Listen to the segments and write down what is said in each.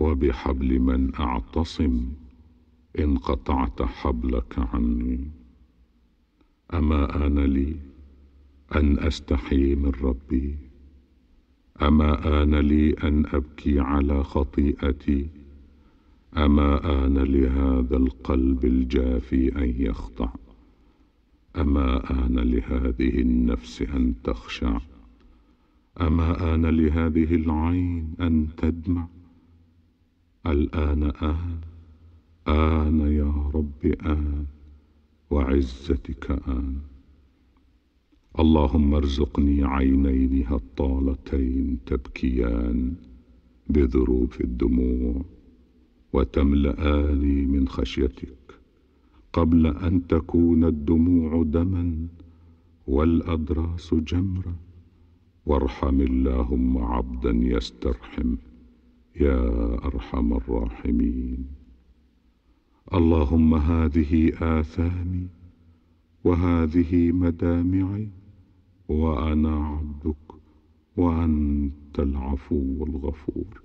وبحبل من أعتصم إن قطعت حبلك عني. أما آن لي أن أستحي من ربي؟ أما آن لي أن أبكي على خطيئتي؟ أما آن لهذا القلب الجافي أن يخضع أما آن لهذه النفس أن تخشع؟ أما آن لهذه العين أن تدمع؟ الآن آن آن يا رب آن. وعزتك آن. اللهم ارزقني عينين هطالتين تبكيان بذروف الدموع وتملآني من خشيتك قبل أن تكون الدموع دما والأدراس جمرا. وارحم اللهم عبدا يسترحم يا أرحم الراحمين. اللهم هذه آثامي وهذه مدامعي وأنا عبدك وأنت العفو الغفور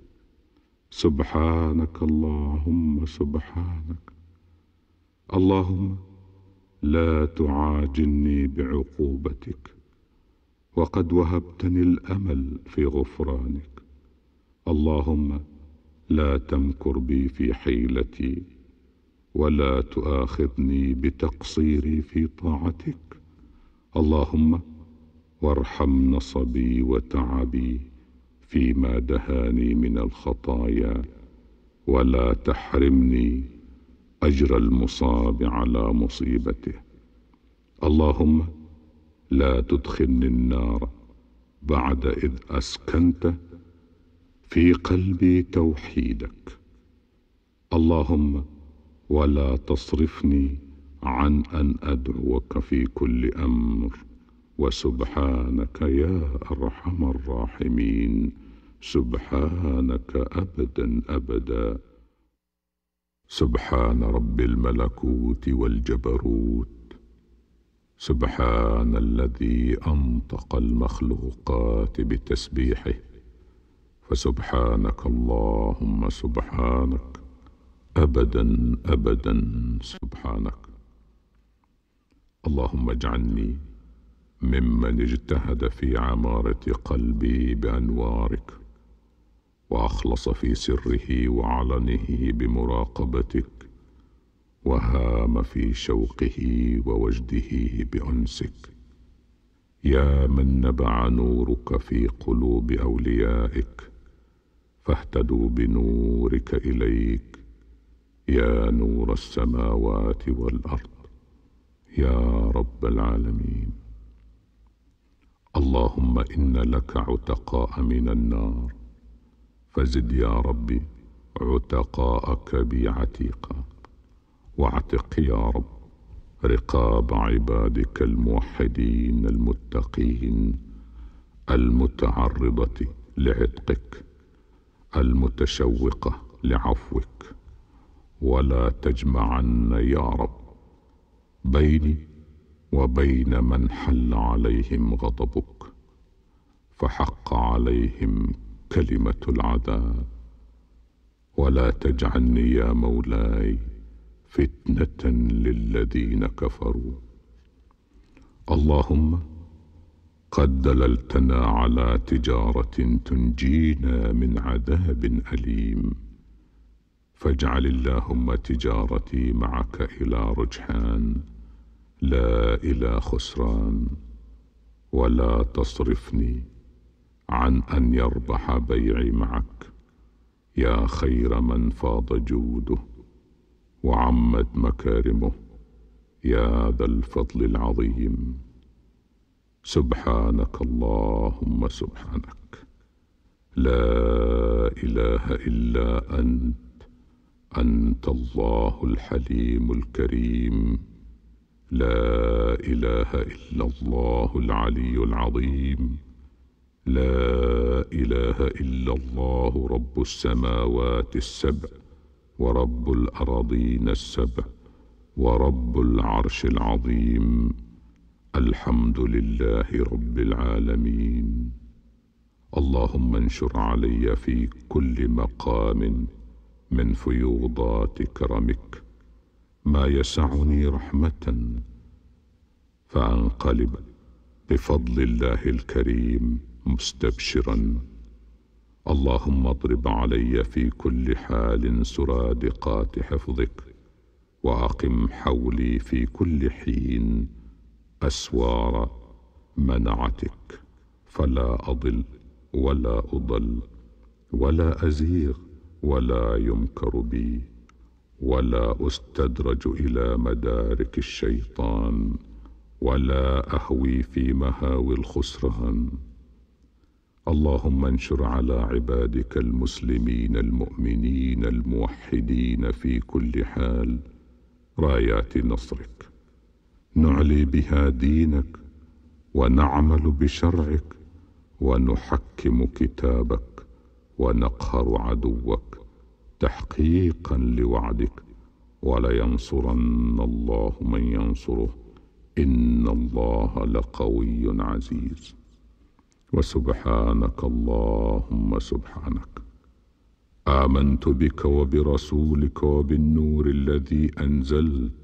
سبحانك اللهم سبحانك. اللهم لا تعاجلني بعقوبتك وقد وهبتني الأمل في غفرانك. اللهم لا تمكر بي في حيلتي ولا تؤاخذني بتقصيري في طاعتك. اللهم وارحم نصبي وتعبي فيما دهاني من الخطايا ولا تحرمني أجر المصاب على مصيبته. اللهم لا تدخلني النار بعد إذ أسكنت في قلبي توحيدك. اللهم ولا تصرفني عن أن أدعوك في كل أمر وسبحانك يا أرحم الراحمين. سبحانك أبدا أبدا. سبحان رب الملكوت والجبروت. سبحان الذي أنطق المخلوقات بتسبيحه. فسبحانك اللهم سبحانك. أبدا أبدا سبحانك. اللهم اجعلني ممن اجتهد في عمارة قلبي بأنوارك وأخلص في سره وعلنه بمراقبتك وهام في شوقه ووجده بأنسك. يا من نبع نورك في قلوب أوليائك فاهتدوا بنورك إليك. يا نور السماوات والأرض. يا رب العالمين. اللهم إن لك عتقاء من النار. فزد يا ربي عتقاءك بي عتيقا واعتق يا رب رقاب عبادك الموحدين المتقين المتعرضة لعتقك. المتشوقة لعفوك. ولا تجمعن يا رب بيني وبين من حل عليهم غضبك. فحق عليهم كلمة العذاب ولا تجعلني يا مولاي فتنة للذين كفروا. اللهم قد دللتنا على تجارة تنجينا من عذاب أليم. فاجعل اللهم تجارتي معك إلى رجحان لا إلى خسران ولا تصرفني عن أن يربح بيعي معك. يا خير من فاض جوده وعمت مكارمه يا ذا الفضل العظيم. سبحانك اللهم سبحانك. لا إله إلا أنت. أنت الله الحليم الكريم. لا إله إلا الله العلي العظيم. لا إله إلا الله رب السماوات السبع ورب الأراضين السبع ورب العرش العظيم. الحمد لله رب العالمين. اللهم انشر علي في كل مقام من فيوضات كرمك. ما يسعني رحمة فأنقلب بفضل الله الكريم مستبشرا. اللهم اضرب علي في كل حال سرادقات حفظك وأقم حولي في كل حين أسوار منعتك. فلا أضل ولا أضل ولا أزيغ ولا يمكر بي ولا أستدرج إلى مدارك الشيطان ولا أهوي في مهاوي الخسران. اللهم انشر على عبادك المسلمين المؤمنين الموحدين في كل حال رايات نصرك. نعلي بها دينك ونعمل بشرعك ونحكم كتابك ونقهر عدوك تحقيقا لوعدك ولينصرن الله من ينصره. إن الله لقوي عزيز. وسبحانك اللهم سبحانك. آمنت بك وبرسولك وبالنور الذي أنزلت.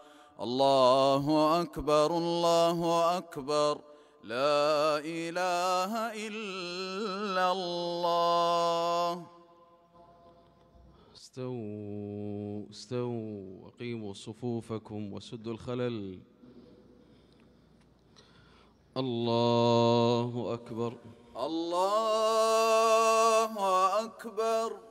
الله أكبر الله أكبر. لا إله إلا الله. استووا استووا أقيموا صفوفكم وسدوا الخلل. الله أكبر. الله أكبر.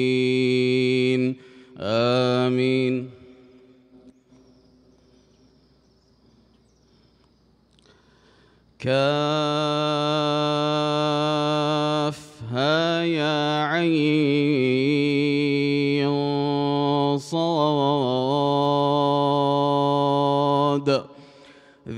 الضالين. آمين. كافها يا عين.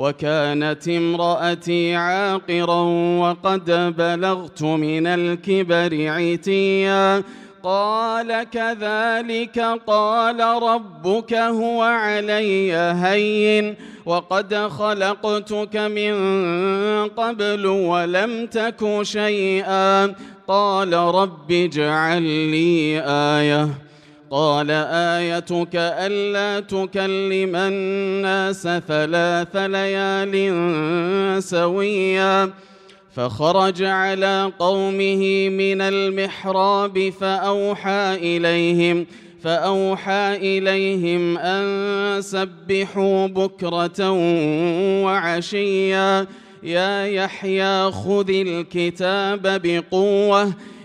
وكانت امرأتي عاقرا وقد بلغت من الكبر عتيا. قال كذلك قال ربك هو علي هين. وقد خلقتك من قبل ولم تك شيئا. قال رب اجعل لي آية. قال آيتك ألا تكلم الناس ثلاث ليال سويا فخرج على قومه من المحراب فأوحى إليهم فأوحى إليهم أن سبحوا بكرة وعشيا. يا يحيى خذ الكتاب بقوة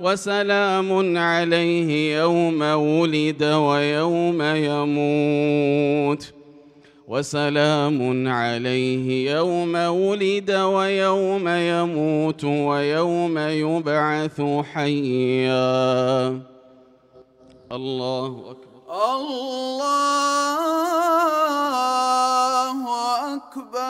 وسلام عليه يوم ولد ويوم يموت. وسلام عليه يوم ولد ويوم يموت ويوم يبعث حيا. الله أكبر. الله أكبر.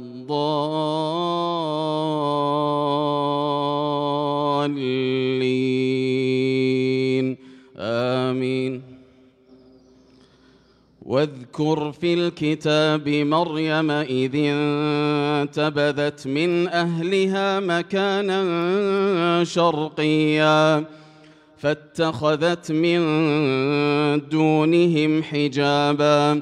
آمين. واذكر في الكتاب مريم إذ انتبذت من أهلها مكانا شرقيا فاتخذت من دونهم حجابا.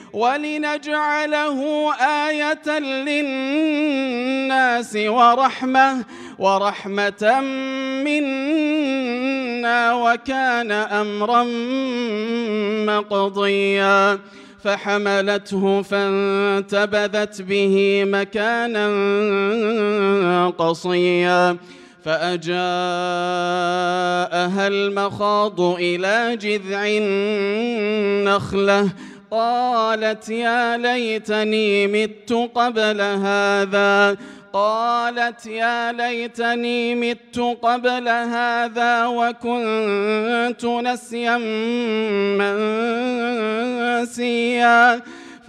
ولنجعله آية للناس ورحمة ورحمة منا وكان أمرا مقضيا. فحملته فانتبذت به مكانا قصيا. فأجاءها المخاض إلى جذع النخلة. قالت يا ليتني مت قبل هذا. قالت يا ليتني مت قبل هذا وكنت نسيا منسيا.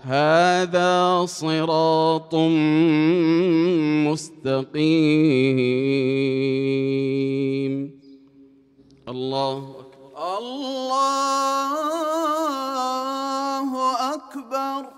هذا صراط مستقيم. الله أكبر. الله أكبر.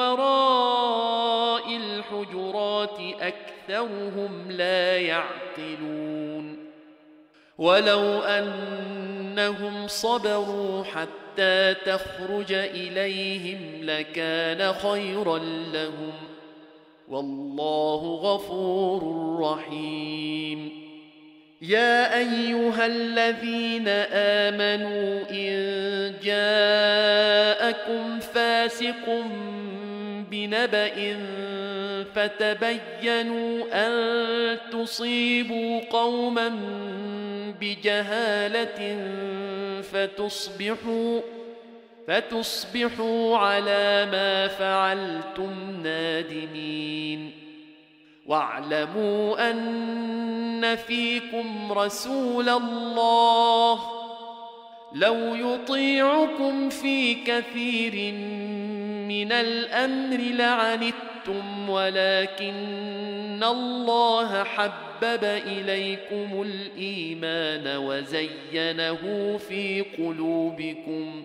وراء الحجرات أكثرهم لا يعقلون. ولو أنهم صبروا حتى تخرج إليهم لكان خيرا لهم. والله غفور رحيم. يا أيها الذين آمنوا إن جاءكم فاسق بنبأ فتبينوا أن تصيبوا قوما بجهالة فتصبحوا فتصبحوا على ما فعلتم نادمين. واعلموا أن فيكم رسول الله لو يطيعكم في كثير من الأمر لعنتم ولكن الله حبب إليكم الإيمان وزينه في قلوبكم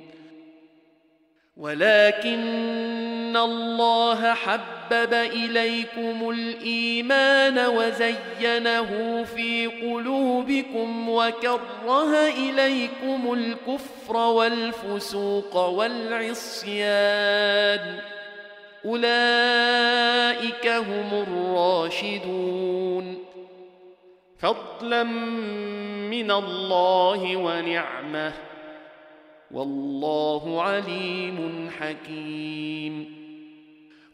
ولكن الله حبب إليكم الإيمان وزينه في قلوبكم وكره إليكم الكفر والفسوق والعصيان أولئك هم الراشدون فضلا من الله ونعمة والله عليم حكيم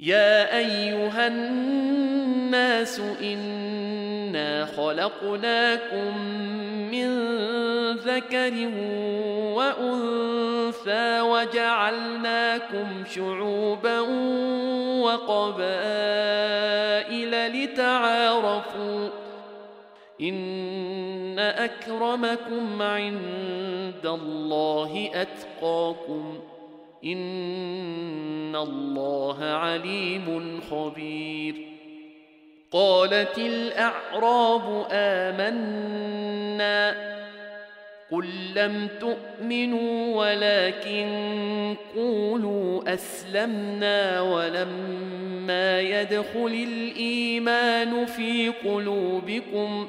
يا أيها الناس إنا خلقناكم من ذكر وأنثى وجعلناكم شعوبا وقبائل لتعارفوا إن أكرمكم عند الله أتقاكم ان الله عليم خبير. قالت الاعراب امنا. قل لم تؤمنوا ولكن قولوا اسلمنا ولما يدخل الايمان في قلوبكم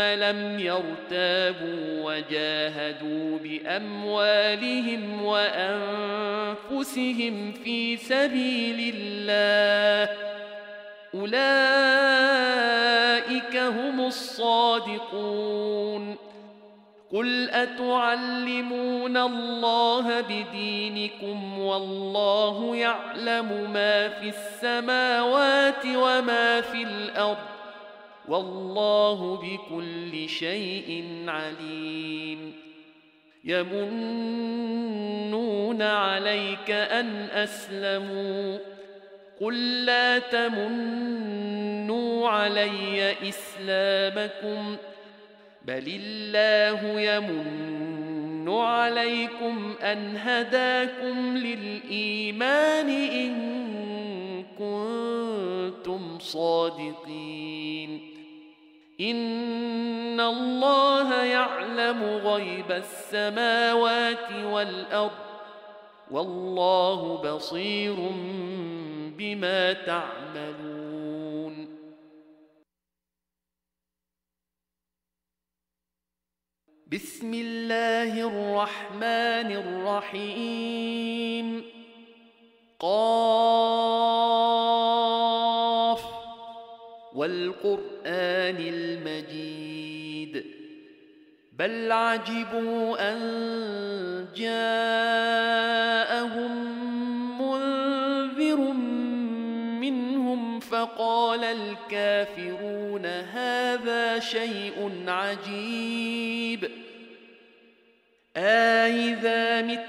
لم يرتابوا وجاهدوا بأموالهم وأنفسهم في سبيل الله. أولئك هم الصادقون. قل أتعلمون الله بدينكم والله يعلم ما في السماوات وما في الأرض. والله بكل شيء عليم. يمنون عليك أن أسلموا. قل لا تمنوا علي إسلامكم. بل الله يمن عليكم أن هداكم للإيمان إن كنتم صادقين. ان الله يعلم غيب السماوات والارض والله بصير بما تعملون بسم الله الرحمن الرحيم قاف والقرآن المجيد بل عجبوا أن جاءهم منذر منهم فقال الكافرون هذا شيء عجيب أإذا مت